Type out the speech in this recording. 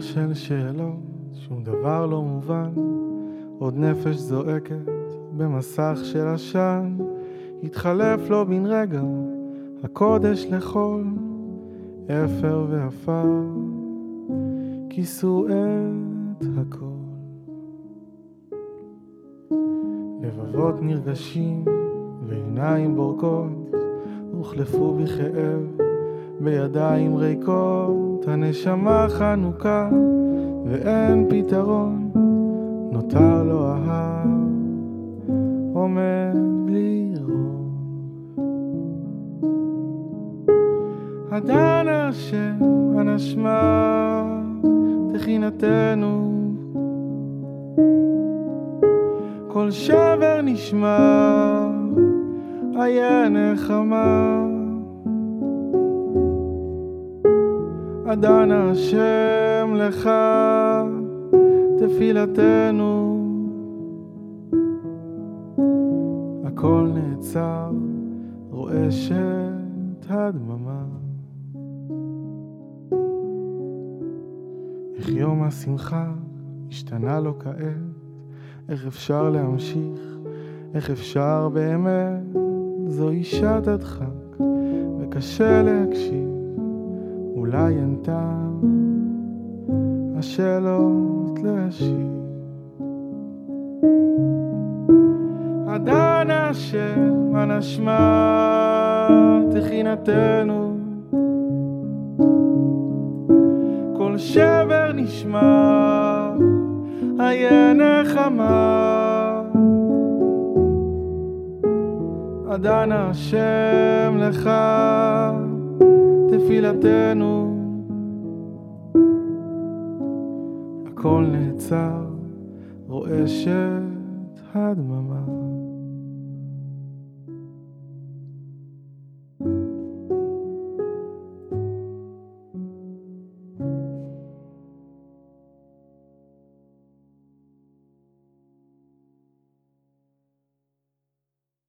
של שאלות, שום דבר לא מובן, עוד נפש זועקת במסך של עשן, התחלף לו בן רגע הקודש לחול, אפר ועפר, כיסו את הכל. לבבות נרגשים ועיניים בורקות, הוחלפו בכאב בידיים ריקות, הנשמה חנוכה ואין פתרון, נותר לו ההר, עומד בלי רוב. הדן השם הנשמה תחינתנו כל שבר נשמע, איה נחמה. אדן השם לך תפילתנו. הכל נעצר, רועשת הדממה. איך יום השמחה השתנה לו כעת, איך אפשר להמשיך, איך אפשר באמת, זוהי שעת הדחק, וקשה להקשיב. אולי אין טעם השאלות להשיב. הדן השם הנשמה תחינתנו. כל שבר נשמע איה נחמה הדן השם לך תפילתנו. הכל נעצר, רועשת הדממה.